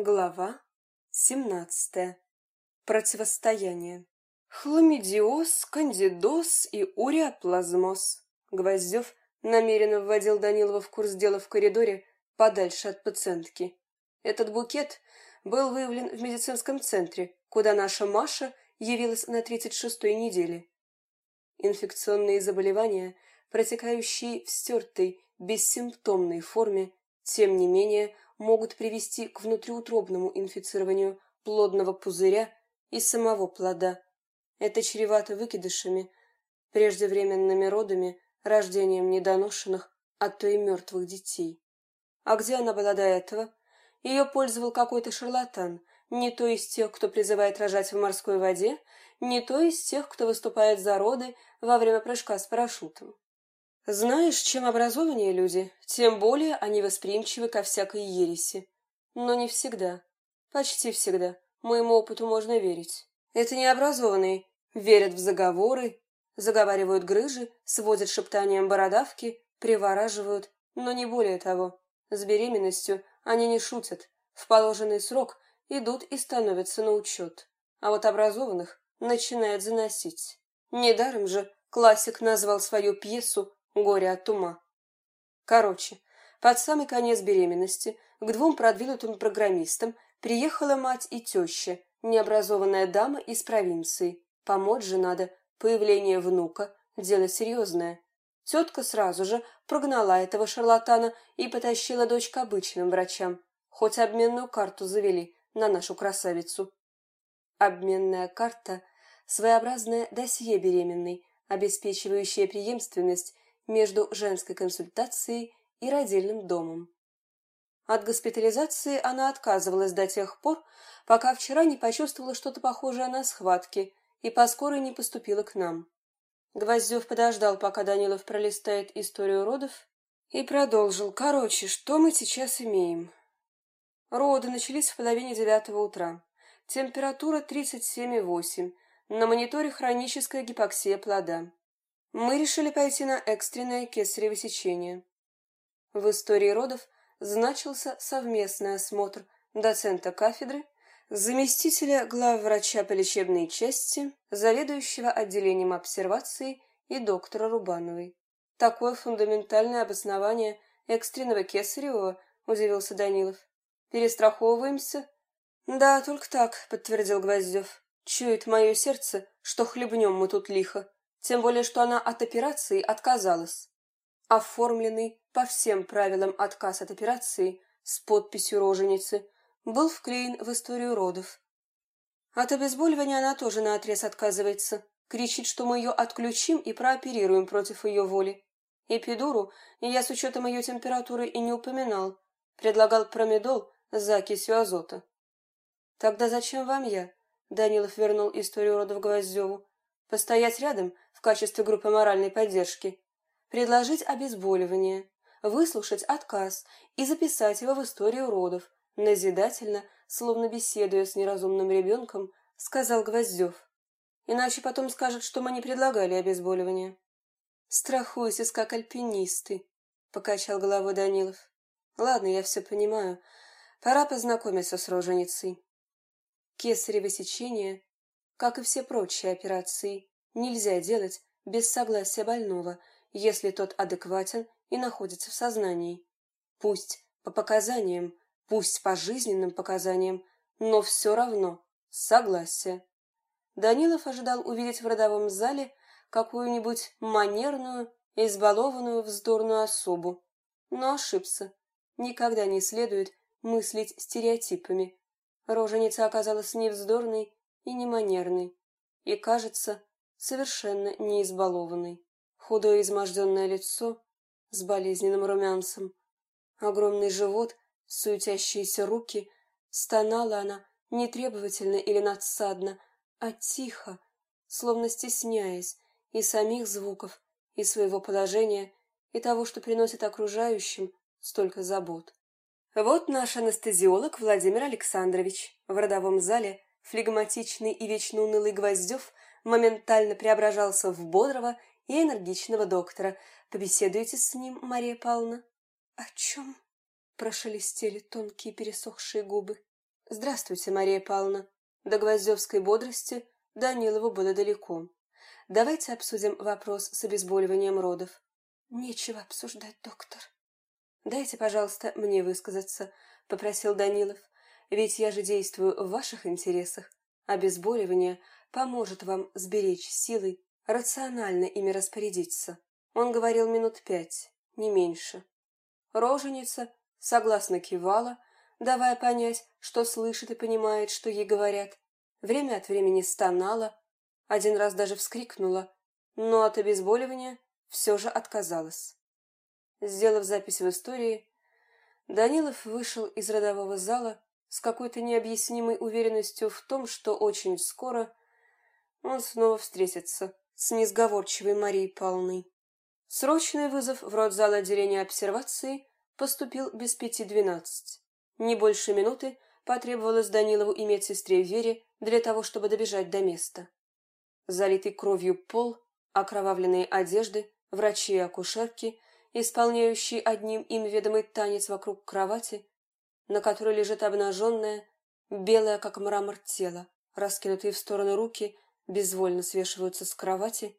Глава семнадцатая. Противостояние. Хламидиоз, кандидоз и уреоплазмоз. Гвоздев намеренно вводил Данилова в курс дела в коридоре подальше от пациентки. Этот букет был выявлен в медицинском центре, куда наша Маша явилась на тридцать шестой неделе. Инфекционные заболевания, протекающие в стертой, бессимптомной форме, тем не менее, могут привести к внутриутробному инфицированию плодного пузыря и самого плода. Это чревато выкидышами, преждевременными родами, рождением недоношенных, а то и мертвых детей. А где она была до этого? Ее пользовал какой-то шарлатан, не то из тех, кто призывает рожать в морской воде, не то из тех, кто выступает за роды во время прыжка с парашютом. Знаешь, чем образованнее люди, тем более они восприимчивы ко всякой ереси. Но не всегда. Почти всегда. Моему опыту можно верить. Это необразованные. Верят в заговоры, заговаривают грыжи, сводят шептанием бородавки, привораживают, но не более того. С беременностью они не шутят. В положенный срок идут и становятся на учет. А вот образованных начинает заносить. Недаром же классик назвал свою пьесу Горе от ума. Короче, под самый конец беременности к двум продвинутым программистам приехала мать и теща, необразованная дама из провинции. Помочь же надо, появление внука – дело серьезное. Тетка сразу же прогнала этого шарлатана и потащила дочь к обычным врачам, хоть обменную карту завели на нашу красавицу. Обменная карта – своеобразное досье беременной, обеспечивающее преемственность между женской консультацией и родильным домом. От госпитализации она отказывалась до тех пор, пока вчера не почувствовала что-то похожее на схватки и по не поступила к нам. Гвоздев подождал, пока Данилов пролистает историю родов, и продолжил. Короче, что мы сейчас имеем? Роды начались в половине девятого утра. Температура 37,8. На мониторе хроническая гипоксия плода мы решили пойти на экстренное кесарево сечение. В истории родов значился совместный осмотр доцента кафедры, заместителя главврача по лечебной части, заведующего отделением обсервации и доктора Рубановой. Такое фундаментальное обоснование экстренного кесаревого, удивился Данилов. Перестраховываемся? Да, только так, подтвердил Гвоздев. Чует мое сердце, что хлебнем мы тут лихо тем более что она от операции отказалась. Оформленный по всем правилам отказ от операции с подписью роженицы был вклеен в историю родов. От обезболивания она тоже наотрез отказывается, кричит, что мы ее отключим и прооперируем против ее воли. Эпидуру я с учетом ее температуры и не упоминал, предлагал промедол с закисью азота. Тогда зачем вам я? Данилов вернул историю родов Гвоздеву. Постоять рядом в качестве группы моральной поддержки, предложить обезболивание, выслушать отказ и записать его в историю родов, назидательно, словно беседуя с неразумным ребенком, сказал Гвоздев. Иначе потом скажет, что мы не предлагали обезболивание. Страхуйтесь, как альпинисты, покачал головой Данилов. Ладно, я все понимаю. Пора познакомиться с роженицей. Кесарево сечение как и все прочие операции, нельзя делать без согласия больного, если тот адекватен и находится в сознании. Пусть по показаниям, пусть по жизненным показаниям, но все равно согласие. Данилов ожидал увидеть в родовом зале какую-нибудь манерную, избалованную вздорную особу, но ошибся. Никогда не следует мыслить стереотипами. Роженица оказалась не вздорной и неманерный, и, кажется, совершенно не избалованный. Худое изможденное лицо с болезненным румянцем, огромный живот, суетящиеся руки. Стонала она не требовательно или надсадно, а тихо, словно стесняясь и самих звуков, и своего положения, и того, что приносит окружающим столько забот. Вот наш анестезиолог Владимир Александрович в родовом зале флегматичный и вечно унылый Гвоздев моментально преображался в бодрого и энергичного доктора. Побеседуете с ним, Мария Павловна? — О чем? — прошелестели тонкие пересохшие губы. Здравствуйте, Мария Павловна. До гвоздевской бодрости Данилову было далеко. Давайте обсудим вопрос с обезболиванием родов. Нечего обсуждать, доктор. Дайте, пожалуйста, мне высказаться, попросил Данилов. Ведь я же действую в ваших интересах. Обезболивание поможет вам сберечь силы, рационально ими распорядиться. Он говорил минут пять, не меньше. Роженица согласно кивала, давая понять, что слышит и понимает, что ей говорят. Время от времени стонала, один раз даже вскрикнула, но от обезболивания все же отказалась. Сделав запись в истории, Данилов вышел из родового зала с какой-то необъяснимой уверенностью в том, что очень скоро он снова встретится с несговорчивой Марией Павловной. Срочный вызов в родзал отделения обсервации поступил без пяти двенадцать. Не больше минуты потребовалось Данилову и медсестре Вере для того, чтобы добежать до места. Залитый кровью пол, окровавленные одежды, врачи и акушерки, исполняющие одним им ведомый танец вокруг кровати, на которой лежит обнаженное, белое, как мрамор, тело, раскинутые в стороны руки, безвольно свешиваются с кровати,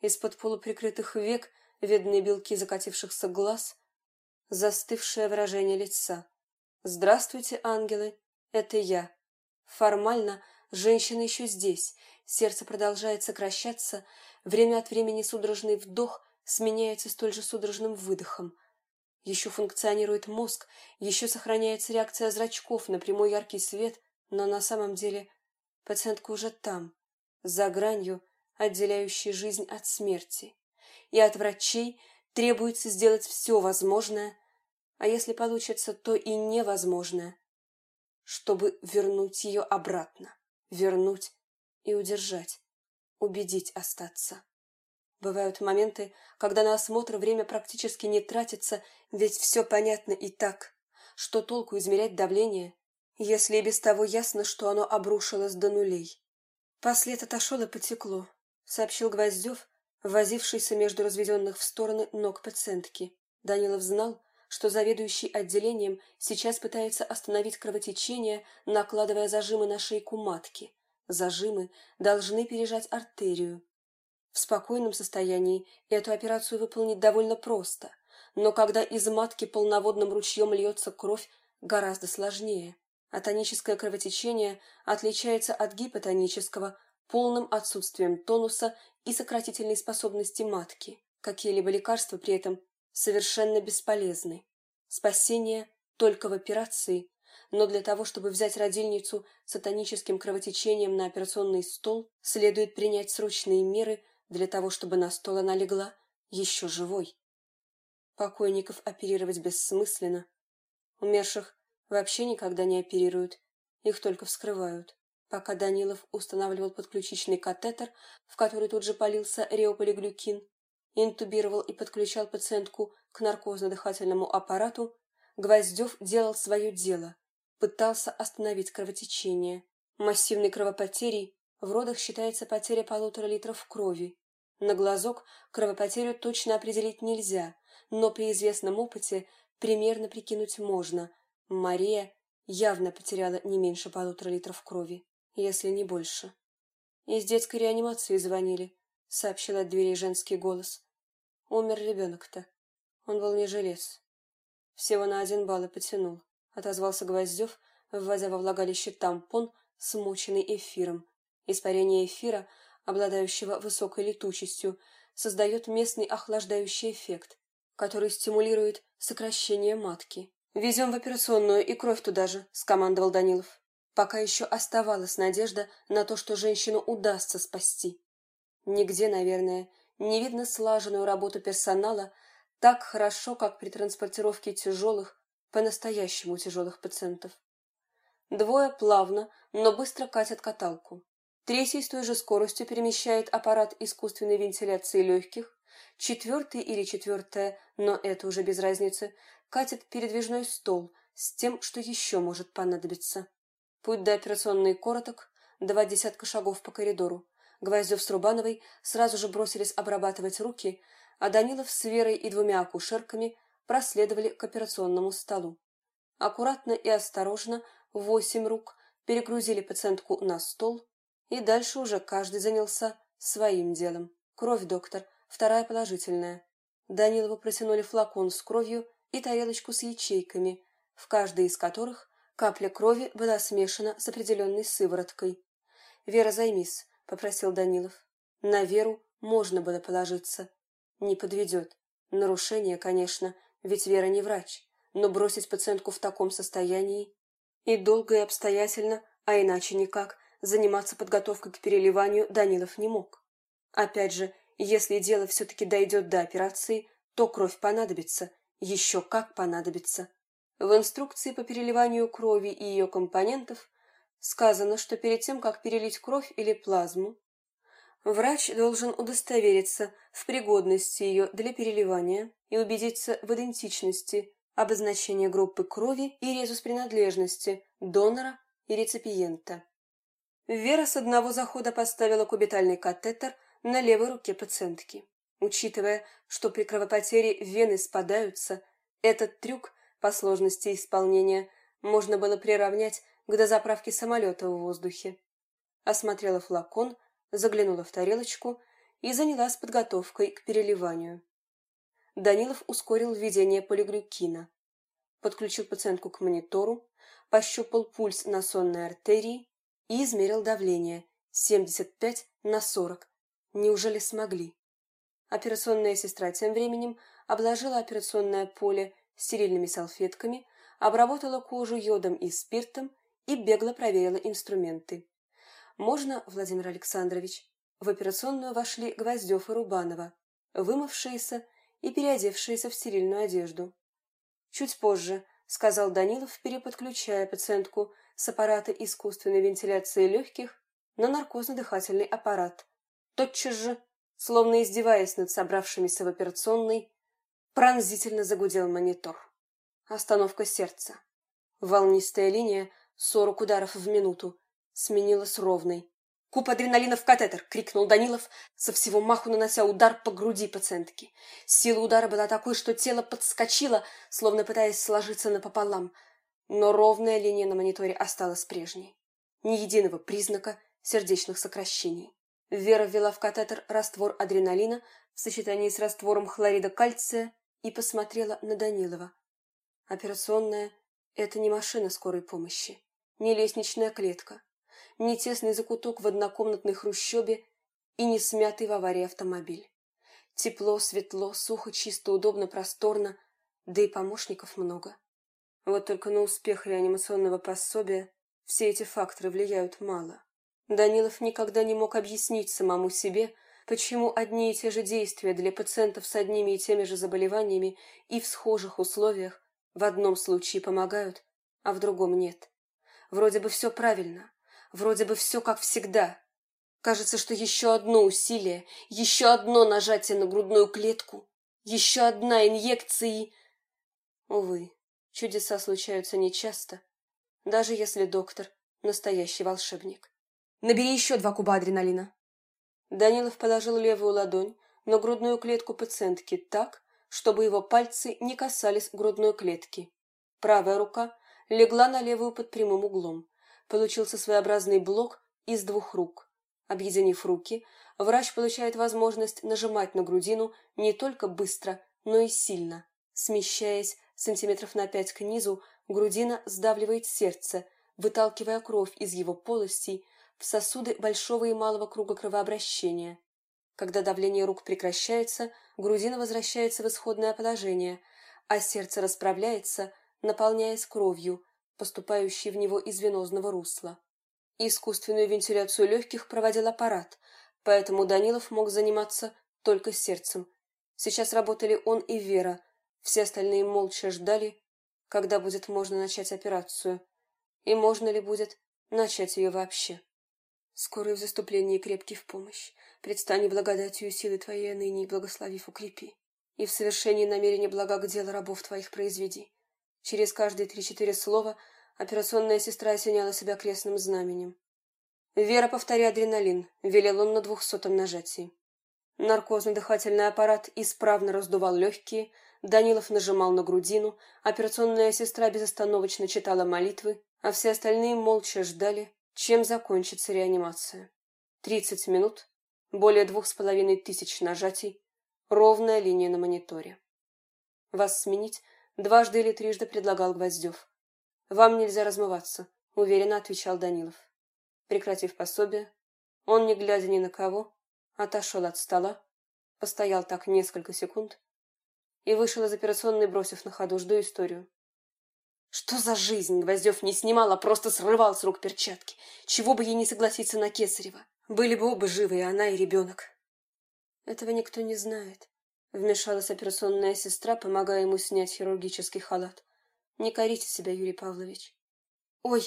из-под полуприкрытых век видны белки закатившихся глаз, застывшее выражение лица. Здравствуйте, ангелы, это я. Формально женщина еще здесь. Сердце продолжает сокращаться, время от времени судорожный вдох сменяется столь же судорожным выдохом. Еще функционирует мозг, еще сохраняется реакция зрачков на прямой яркий свет, но на самом деле пациентка уже там, за гранью, отделяющей жизнь от смерти. И от врачей требуется сделать все возможное, а если получится, то и невозможное, чтобы вернуть ее обратно, вернуть и удержать, убедить остаться. Бывают моменты, когда на осмотр время практически не тратится, ведь все понятно и так. Что толку измерять давление, если и без того ясно, что оно обрушилось до нулей? Послед отошел и потекло, сообщил Гвоздев, возившийся между разведенных в стороны ног пациентки. Данилов знал, что заведующий отделением сейчас пытается остановить кровотечение, накладывая зажимы на шейку матки. Зажимы должны пережать артерию. В спокойном состоянии эту операцию выполнить довольно просто, но когда из матки полноводным ручьем льется кровь, гораздо сложнее. Атоническое кровотечение отличается от гипотонического полным отсутствием тонуса и сократительной способности матки. Какие-либо лекарства при этом совершенно бесполезны. Спасение только в операции, но для того, чтобы взять родильницу с атоническим кровотечением на операционный стол, следует принять срочные меры для того, чтобы на стол она легла еще живой. Покойников оперировать бессмысленно. Умерших вообще никогда не оперируют, их только вскрывают. Пока Данилов устанавливал подключичный катетер, в который тут же полился реополиглюкин, интубировал и подключал пациентку к наркозно-дыхательному аппарату, Гвоздев делал свое дело, пытался остановить кровотечение. Массивной кровопотерей в родах считается потеря полутора литров крови. На глазок кровопотерю точно определить нельзя, но при известном опыте примерно прикинуть можно. Мария явно потеряла не меньше полутора литров крови, если не больше. Из детской реанимации звонили сообщил от двери женский голос. Умер ребенок-то. Он был не жилец. Всего на один балл и потянул. Отозвался Гвоздев, вводя во влагалище тампон, смоченный эфиром. Испарение эфира, обладающего высокой летучестью, создает местный охлаждающий эффект, который стимулирует сокращение матки. «Везем в операционную и кровь туда же», — скомандовал Данилов. Пока еще оставалась надежда на то, что женщину удастся спасти. Нигде, наверное, не видно слаженную работу персонала так хорошо, как при транспортировке тяжелых, по-настоящему тяжелых пациентов. Двое плавно, но быстро катят каталку. Третий с той же скоростью перемещает аппарат искусственной вентиляции легких. Четвертый или четвертая, но это уже без разницы, катит передвижной стол с тем, что еще может понадобиться. Путь до операционной короток, два десятка шагов по коридору. Гвоздев с Рубановой сразу же бросились обрабатывать руки, а Данилов с Верой и двумя акушерками проследовали к операционному столу. Аккуратно и осторожно восемь рук перегрузили пациентку на стол, и дальше уже каждый занялся своим делом. Кровь, доктор, вторая положительная. Данилову протянули флакон с кровью и тарелочку с ячейками, в каждой из которых капля крови была смешана с определенной сывороткой. «Вера, займись», — попросил Данилов. На Веру можно было положиться. Не подведет. Нарушение, конечно, ведь Вера не врач, но бросить пациентку в таком состоянии и долго и обстоятельно, а иначе никак, заниматься подготовкой к переливанию Данилов не мог. Опять же, если дело все-таки дойдет до операции, то кровь понадобится, еще как понадобится. В инструкции по переливанию крови и ее компонентов сказано, что перед тем, как перелить кровь или плазму, врач должен удостовериться в пригодности ее для переливания и убедиться в идентичности обозначения группы крови и резус принадлежности донора и реципиента. Вера с одного захода поставила кубитальный катетер на левой руке пациентки. Учитывая, что при кровопотере вены спадаются, этот трюк по сложности исполнения можно было приравнять к дозаправке самолета в воздухе. Осмотрела флакон, заглянула в тарелочку и занялась подготовкой к переливанию. Данилов ускорил введение полиглюкина, подключил пациентку к монитору, пощупал пульс на сонной артерии и измерил давление 75 на 40. Неужели смогли? Операционная сестра тем временем обложила операционное поле стерильными салфетками, обработала кожу йодом и спиртом и бегло проверила инструменты. «Можно, Владимир Александрович?» В операционную вошли Гвоздев и Рубанова, вымывшиеся и переодевшиеся в стерильную одежду. «Чуть позже», — сказал Данилов, переподключая пациентку с аппарата искусственной вентиляции легких на наркозно-дыхательный аппарат. Тотчас же, словно издеваясь над собравшимися в операционной, пронзительно загудел монитор. Остановка сердца. Волнистая линия, сорок ударов в минуту, сменилась ровной. «Куб адреналина в катетер!» — крикнул Данилов, со всего маху нанося удар по груди пациентки. Сила удара была такой, что тело подскочило, словно пытаясь сложиться напополам, но ровная линия на мониторе осталась прежней. Ни единого признака сердечных сокращений. Вера ввела в катетер раствор адреналина в сочетании с раствором хлорида кальция и посмотрела на Данилова. Операционная — это не машина скорой помощи, не лестничная клетка не тесный закуток в однокомнатной хрущебе и не смятый в аварии автомобиль. Тепло, светло, сухо, чисто, удобно, просторно, да и помощников много. Вот только на успех реанимационного пособия все эти факторы влияют мало. Данилов никогда не мог объяснить самому себе, почему одни и те же действия для пациентов с одними и теми же заболеваниями и в схожих условиях в одном случае помогают, а в другом нет. Вроде бы все правильно, Вроде бы все как всегда. Кажется, что еще одно усилие, еще одно нажатие на грудную клетку, еще одна инъекция и... Увы, чудеса случаются нечасто, даже если доктор — настоящий волшебник. Набери еще два куба адреналина. Данилов положил левую ладонь на грудную клетку пациентки так, чтобы его пальцы не касались грудной клетки. Правая рука легла на левую под прямым углом. Получился своеобразный блок из двух рук. Объединив руки, врач получает возможность нажимать на грудину не только быстро, но и сильно. Смещаясь сантиметров на пять к низу, грудина сдавливает сердце, выталкивая кровь из его полостей в сосуды большого и малого круга кровообращения. Когда давление рук прекращается, грудина возвращается в исходное положение, а сердце расправляется, наполняясь кровью, поступающий в него из венозного русла. Искусственную вентиляцию легких проводил аппарат, поэтому Данилов мог заниматься только сердцем. Сейчас работали он и Вера, все остальные молча ждали, когда будет можно начать операцию, и можно ли будет начать ее вообще. Скорый в заступлении крепкий в помощь, предстани благодатью силы Твоей ныне и благословив укрепи, и в совершении намерения блага к делу рабов Твоих произведи. Через каждые три-четыре слова операционная сестра осеняла себя крестным знаменем. «Вера, повтори адреналин», — велел он на двухсотом нажатии. Наркозный дыхательный аппарат исправно раздувал легкие, Данилов нажимал на грудину, операционная сестра безостановочно читала молитвы, а все остальные молча ждали, чем закончится реанимация. Тридцать минут, более двух с половиной тысяч нажатий, ровная линия на мониторе. Вас сменить дважды или трижды предлагал Гвоздев. Вам нельзя размываться, уверенно отвечал Данилов. Прекратив пособие, он, не глядя ни на кого, отошел от стола, постоял так несколько секунд и вышел из операционной, бросив на ходу «Жду историю». Что за жизнь? Гвоздев не снимал, а просто срывал с рук перчатки. Чего бы ей не согласиться на Кесарева. Были бы оба живы, и она, и ребенок. Этого никто не знает. Вмешалась операционная сестра, помогая ему снять хирургический халат. Не корите себя, Юрий Павлович. Ой,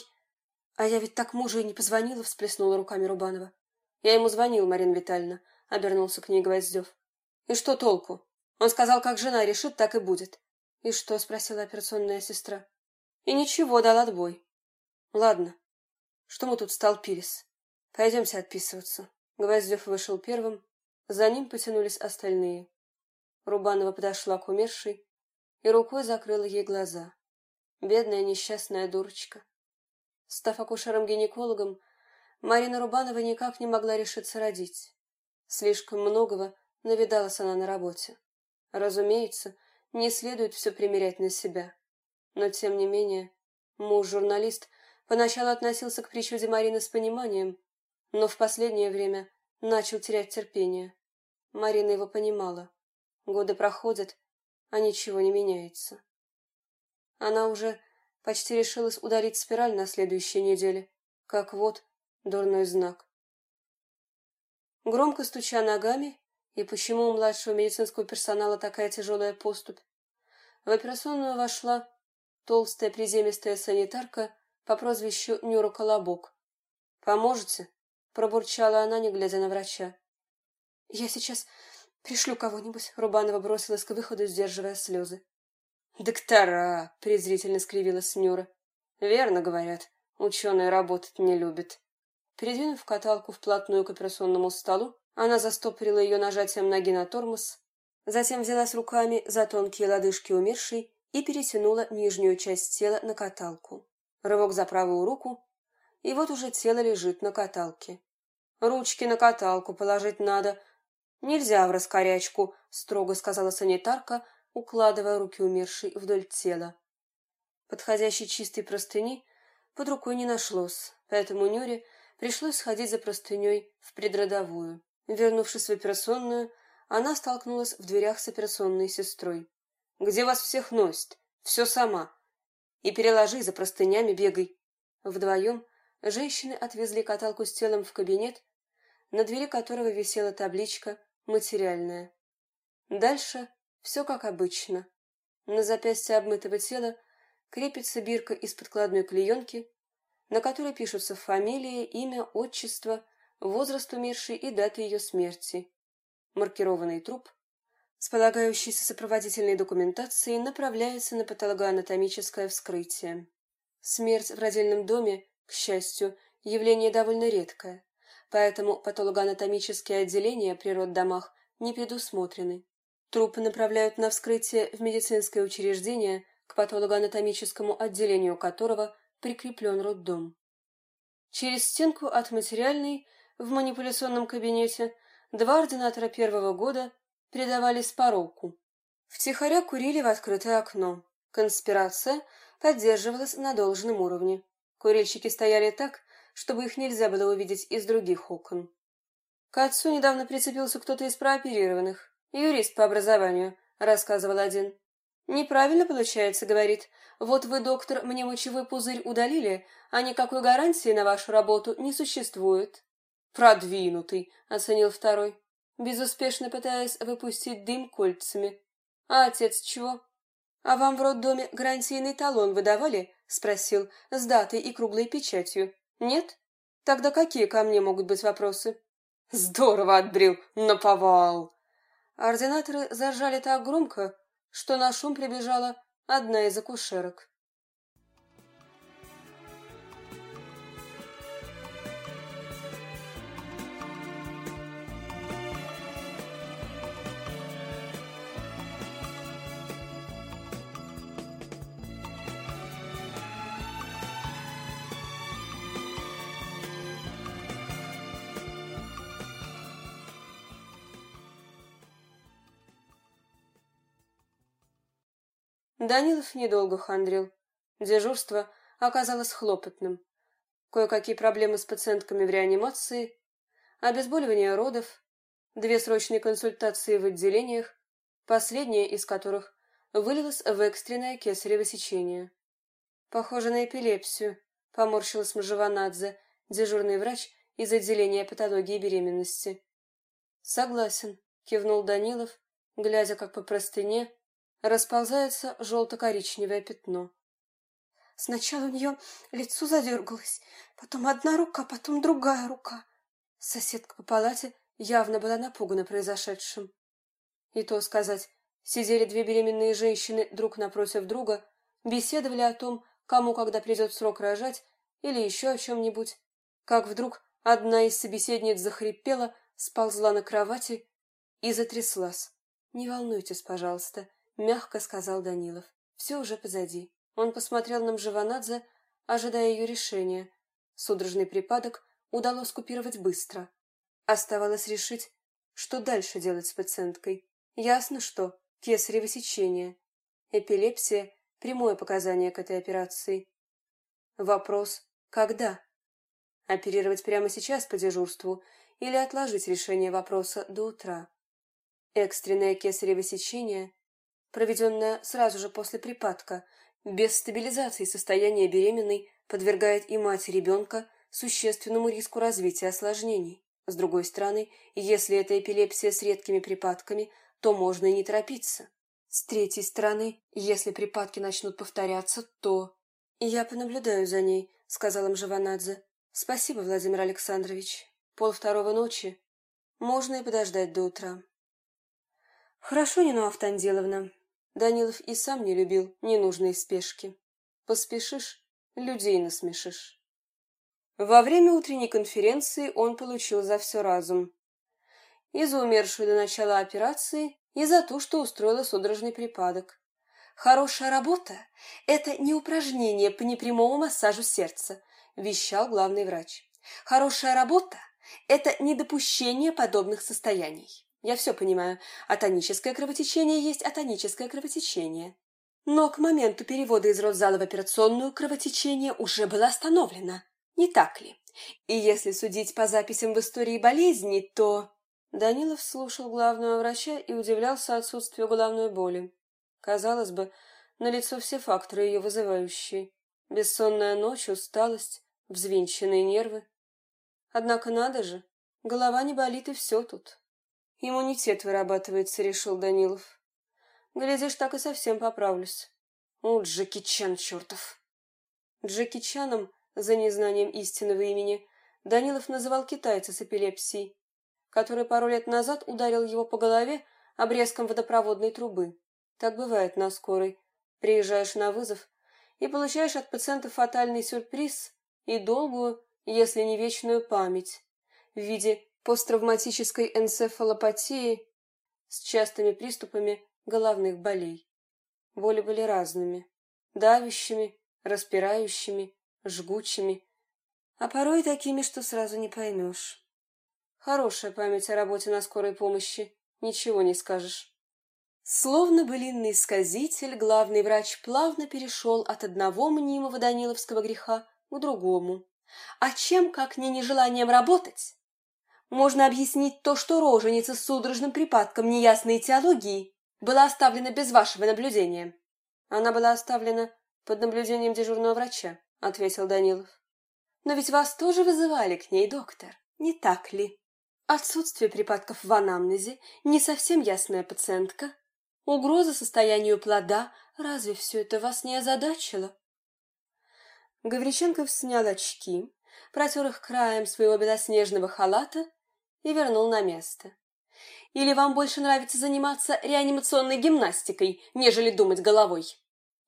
а я ведь так мужу и не позвонила, всплеснула руками Рубанова. Я ему звонил, Марина Витальевна, обернулся к ней Гвоздев. И что толку? Он сказал, как жена решит, так и будет. И что? спросила операционная сестра. И ничего, дал отбой. Ладно, что мы тут столпились? Пойдемте отписываться. Гвоздев вышел первым, за ним потянулись остальные. Рубанова подошла к умершей и рукой закрыла ей глаза. Бедная несчастная дурочка. Став акушером-гинекологом, Марина Рубанова никак не могла решиться родить. Слишком многого навидалась она на работе. Разумеется, не следует все примерять на себя. Но, тем не менее, муж-журналист поначалу относился к причуде Марины с пониманием, но в последнее время начал терять терпение. Марина его понимала. Годы проходят, а ничего не меняется. Она уже почти решилась удалить спираль на следующей неделе, как вот дурной знак. Громко стуча ногами, и почему у младшего медицинского персонала такая тяжелая поступь, в операционную вошла толстая приземистая санитарка по прозвищу Нюра Колобок. «Поможете?» — пробурчала она, не глядя на врача. «Я сейчас пришлю кого-нибудь», — Рубанова бросилась к выходу, сдерживая слезы. «Доктора!» — презрительно скривилась Нюра. «Верно говорят, ученые работать не любят». Передвинув каталку вплотную к операционному столу, она застопорила ее нажатием ноги на тормоз, затем взялась руками за тонкие лодыжки умершей и перетянула нижнюю часть тела на каталку. Рывок за правую руку, и вот уже тело лежит на каталке. «Ручки на каталку положить надо. Нельзя в раскорячку», — строго сказала санитарка, укладывая руки умершей вдоль тела. Подходящей чистой простыни под рукой не нашлось, поэтому Нюре пришлось сходить за простыней в предродовую. Вернувшись в операционную, она столкнулась в дверях с операционной сестрой. Где вас всех носит? Все сама. И переложи, за простынями бегай. Вдвоем женщины отвезли каталку с телом в кабинет, на двери которого висела табличка «Материальная». Дальше все как обычно. На запястье обмытого тела крепится бирка из подкладной клеенки, на которой пишутся фамилия, имя, отчество, возраст умершей и дата ее смерти. Маркированный труп с полагающейся сопроводительной документацией направляется на патологоанатомическое вскрытие. Смерть в родильном доме, к счастью, явление довольно редкое, поэтому патологоанатомические отделения при роддомах не предусмотрены. Трупы направляют на вскрытие в медицинское учреждение, к патологоанатомическому отделению которого прикреплен роддом. Через стенку от материальной в манипуляционном кабинете два ординатора первого года предавались пороку. Втихаря курили в открытое окно. Конспирация поддерживалась на должном уровне. Курильщики стояли так, чтобы их нельзя было увидеть из других окон. К отцу недавно прицепился кто-то из прооперированных. Юрист по образованию, рассказывал один. Неправильно получается, говорит. Вот вы, доктор, мне мочевой пузырь удалили, а никакой гарантии на вашу работу не существует. Продвинутый, оценил второй безуспешно пытаясь выпустить дым кольцами. «А отец чего?» «А вам в роддоме гарантийный талон выдавали?» — спросил, с датой и круглой печатью. «Нет? Тогда какие ко мне могут быть вопросы?» «Здорово отбрил, наповал!» Ординаторы зажали так громко, что на шум прибежала одна из акушерок. Данилов недолго хандрил. Дежурство оказалось хлопотным. Кое-какие проблемы с пациентками в реанимации, обезболивание родов, две срочные консультации в отделениях, последняя из которых вылилась в экстренное кесарево сечение. Похоже на эпилепсию, поморщилась Мжаванадзе, дежурный врач из отделения патологии беременности. Согласен, кивнул Данилов, глядя, как по простыне расползается желто-коричневое пятно. Сначала у нее лицо задергалось, потом одна рука, потом другая рука. Соседка по палате явно была напугана произошедшим. И то сказать, сидели две беременные женщины друг напротив друга, беседовали о том, кому когда придет срок рожать, или еще о чем-нибудь, как вдруг одна из собеседниц захрипела, сползла на кровати и затряслась. «Не волнуйтесь, пожалуйста», — мягко сказал Данилов. «Все уже позади». Он посмотрел на Мжаванадзе, ожидая ее решения. Судорожный припадок удалось купировать быстро. Оставалось решить, что дальше делать с пациенткой. Ясно, что кесарево сечение. Эпилепсия – прямое показание к этой операции. Вопрос – когда? Оперировать прямо сейчас по дежурству или отложить решение вопроса до утра? Экстренное кесарево сечение, проведенное сразу же после припадка, без стабилизации состояния беременной, подвергает и мать ребенка существенному риску развития осложнений. С другой стороны, если это эпилепсия с редкими припадками, то можно и не торопиться. С третьей стороны, если припадки начнут повторяться, то... «Я понаблюдаю за ней», — сказала Мжаванадзе. «Спасибо, Владимир Александрович. Пол второго ночи. Можно и подождать до утра». «Хорошо, Нина Автанделовна». Данилов и сам не любил ненужные спешки. Поспешишь — людей насмешишь. Во время утренней конференции он получил за все разум. И за умершую до начала операции, и за то, что устроила судорожный припадок. «Хорошая работа – это не упражнение по непрямому массажу сердца», – вещал главный врач. «Хорошая работа – это недопущение подобных состояний. Я все понимаю. Атоническое кровотечение есть атоническое кровотечение. Но к моменту перевода из родзала в операционную кровотечение уже было остановлено. Не так ли? И если судить по записям в истории болезни, то... Данилов слушал главного врача и удивлялся отсутствию головной боли. Казалось бы, налицо все факторы ее вызывающие. Бессонная ночь, усталость, взвинченные нервы. Однако надо же, голова не болит и все тут. Иммунитет вырабатывается, решил Данилов. Глядишь, так и совсем поправлюсь. У, Джеки Чан чертов. Джеки Чаном за незнанием истинного имени, Данилов называл китайца с эпилепсией, который пару лет назад ударил его по голове обрезком водопроводной трубы. Так бывает на скорой. Приезжаешь на вызов и получаешь от пациента фатальный сюрприз и долгую, если не вечную память в виде посттравматической энцефалопатии с частыми приступами головных болей. Боли были разными, давящими, распирающими, жгучими, а порой такими, что сразу не поймешь. Хорошая память о работе на скорой помощи, ничего не скажешь. Словно былинный сказитель, главный врач плавно перешел от одного мнимого даниловского греха к другому. А чем, как не нежеланием работать, можно объяснить то, что роженица с судорожным припадком неясной теологии была оставлена без вашего наблюдения? Она была оставлена под наблюдением дежурного врача. — ответил Данилов. «Но ведь вас тоже вызывали к ней, доктор, не так ли? Отсутствие припадков в анамнезе, не совсем ясная пациентка, угроза состоянию плода, разве все это вас не озадачило?» Гавриченков снял очки, протер их краем своего белоснежного халата и вернул на место. «Или вам больше нравится заниматься реанимационной гимнастикой, нежели думать головой?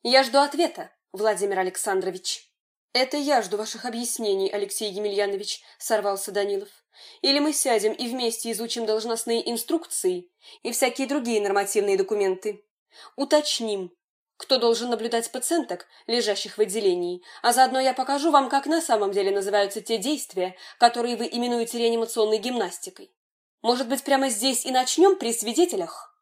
Я жду ответа, Владимир Александрович». «Это я жду ваших объяснений, Алексей Емельянович», — сорвался Данилов. «Или мы сядем и вместе изучим должностные инструкции и всякие другие нормативные документы. Уточним, кто должен наблюдать пациенток, лежащих в отделении, а заодно я покажу вам, как на самом деле называются те действия, которые вы именуете реанимационной гимнастикой. Может быть, прямо здесь и начнем при свидетелях?»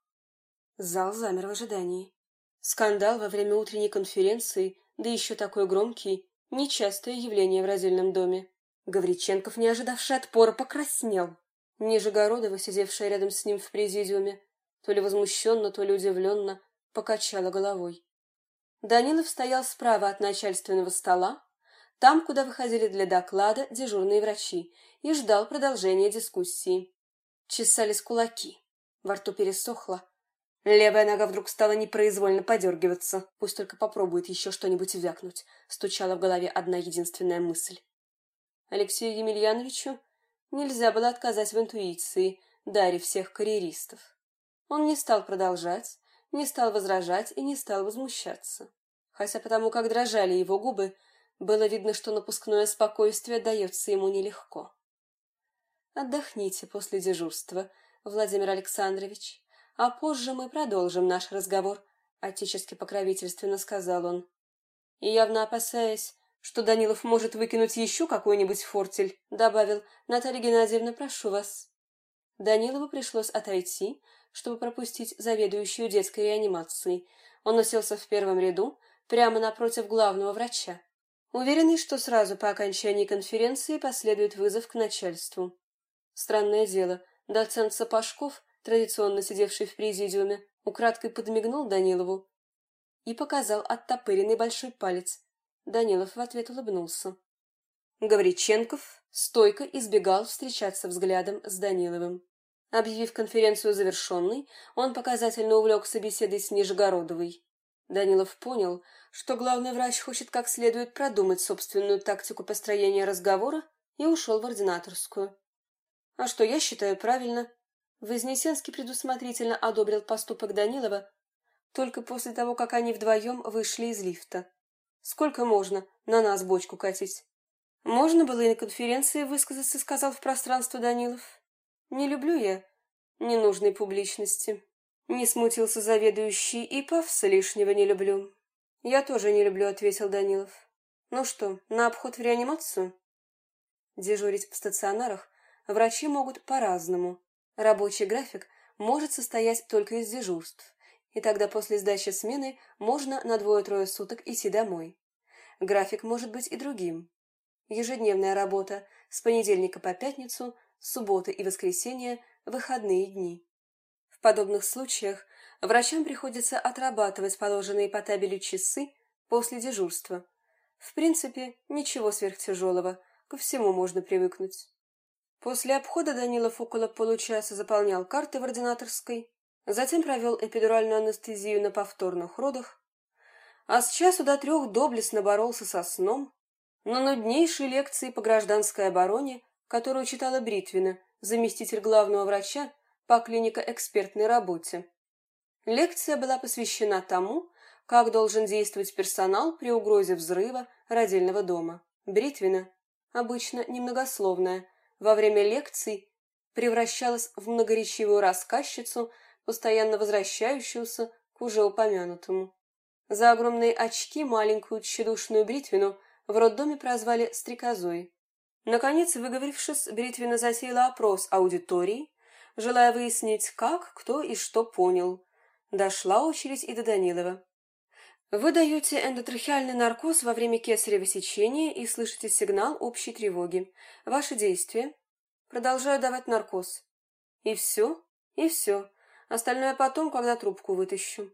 Зал замер в ожидании. Скандал во время утренней конференции, да еще такой громкий, нечастое явление в родильном доме. Гавриченков, не ожидавший отпора, покраснел. Нижегородова, сидевшая рядом с ним в президиуме, то ли возмущенно, то ли удивленно, покачала головой. Данилов стоял справа от начальственного стола, там, куда выходили для доклада дежурные врачи, и ждал продолжения дискуссии. Чесались кулаки, во рту пересохло. Левая нога вдруг стала непроизвольно подергиваться. Пусть только попробует еще что-нибудь вякнуть, стучала в голове одна единственная мысль. Алексею Емельяновичу нельзя было отказать в интуиции, даре всех карьеристов. Он не стал продолжать, не стал возражать и не стал возмущаться. Хотя потому, как дрожали его губы, было видно, что напускное спокойствие дается ему нелегко. «Отдохните после дежурства, Владимир Александрович, а позже мы продолжим наш разговор», — отечески покровительственно сказал он. И явно опасаясь, что Данилов может выкинуть еще какой-нибудь фортель, добавил, «Наталья Геннадьевна, прошу вас». Данилову пришлось отойти, чтобы пропустить заведующую детской реанимацией. Он уселся в первом ряду, прямо напротив главного врача уверенный, что сразу по окончании конференции последует вызов к начальству. Странное дело, доцент Сапожков, традиционно сидевший в президиуме, украдкой подмигнул Данилову и показал оттопыренный большой палец. Данилов в ответ улыбнулся. Гавриченков стойко избегал встречаться взглядом с Даниловым. Объявив конференцию завершенной, он показательно увлекся беседой с Нижегородовой. Данилов понял, что главный врач хочет как следует продумать собственную тактику построения разговора и ушел в ординаторскую. А что я считаю правильно. Вознесенский предусмотрительно одобрил поступок Данилова только после того, как они вдвоем вышли из лифта. Сколько можно на нас бочку катить? Можно было и на конференции высказаться, сказал в пространство Данилов. Не люблю я ненужной публичности. Не смутился заведующий, и пафса лишнего не люблю. Я тоже не люблю, ответил Данилов. Ну что, на обход в реанимацию? Дежурить в стационарах врачи могут по-разному. Рабочий график может состоять только из дежурств, и тогда после сдачи смены можно на двое-трое суток идти домой. График может быть и другим. Ежедневная работа с понедельника по пятницу, субботы и воскресенье – выходные дни подобных случаях врачам приходится отрабатывать положенные по табелю часы после дежурства. В принципе, ничего сверхтяжелого, ко всему можно привыкнуть. После обхода Данилов около получаса заполнял карты в ординаторской, затем провел эпидуральную анестезию на повторных родах, а с часу до трех доблестно боролся со сном, на нуднейшей лекции по гражданской обороне, которую читала Бритвина, заместитель главного врача по клинико-экспертной работе. Лекция была посвящена тому, как должен действовать персонал при угрозе взрыва родильного дома. Бритвина, обычно немногословная, во время лекций превращалась в многоречивую рассказчицу, постоянно возвращающуюся к уже упомянутому. За огромные очки маленькую тщедушную Бритвину в роддоме прозвали «стрекозой». Наконец, выговорившись, Бритвина засеяла опрос аудитории, желая выяснить, как, кто и что понял. Дошла очередь и до Данилова. Вы даете эндотрахеальный наркоз во время кесарево сечения и слышите сигнал общей тревоги. Ваши действия? Продолжаю давать наркоз. И все? И все. Остальное потом, когда трубку вытащу.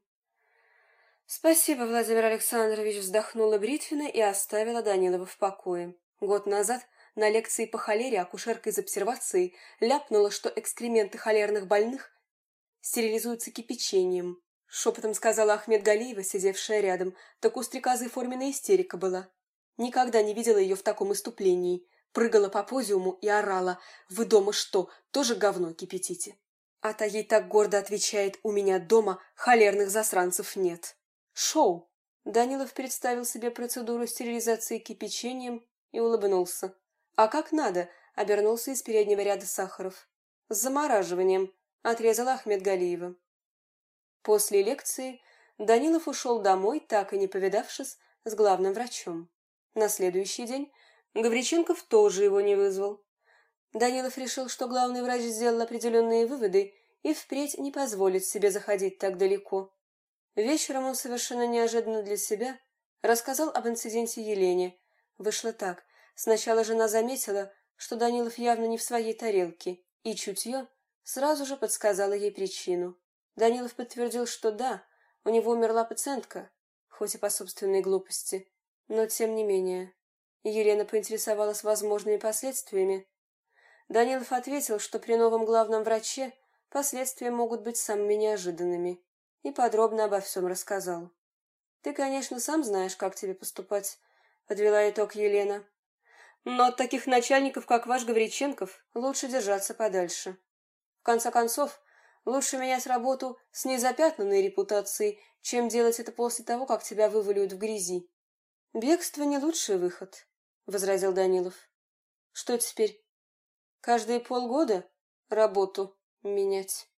Спасибо, Владимир Александрович, вздохнула Бритвина и оставила Данилова в покое. Год назад на лекции по холере акушерка из обсервации ляпнула, что экскременты холерных больных стерилизуются кипячением. Шепотом сказала Ахмед Галиева, сидевшая рядом, так у стрекозы форменная истерика была. Никогда не видела ее в таком иступлении. Прыгала по позиуму и орала «Вы дома что, тоже говно кипятите?» А та ей так гордо отвечает «У меня дома холерных засранцев нет». Шоу! Данилов представил себе процедуру стерилизации кипячением и улыбнулся. «А как надо?» — обернулся из переднего ряда Сахаров. «С замораживанием», — отрезала Ахмед Галиева. После лекции Данилов ушел домой, так и не повидавшись с главным врачом. На следующий день Гавриченков тоже его не вызвал. Данилов решил, что главный врач сделал определенные выводы и впредь не позволит себе заходить так далеко. Вечером он совершенно неожиданно для себя рассказал об инциденте Елене. Вышло так. Сначала жена заметила, что Данилов явно не в своей тарелке, и чутье сразу же подсказало ей причину. Данилов подтвердил, что да, у него умерла пациентка, хоть и по собственной глупости, но тем не менее. Елена поинтересовалась возможными последствиями. Данилов ответил, что при новом главном враче последствия могут быть самыми неожиданными, и подробно обо всем рассказал. «Ты, конечно, сам знаешь, как тебе поступать», — подвела итог Елена. «Но от таких начальников, как ваш Гавриченков, лучше держаться подальше. В конце концов, лучше менять работу с незапятнанной репутацией, чем делать это после того, как тебя вывалют в грязи. Бегство не лучший выход, возразил Данилов. Что теперь? Каждые полгода работу менять.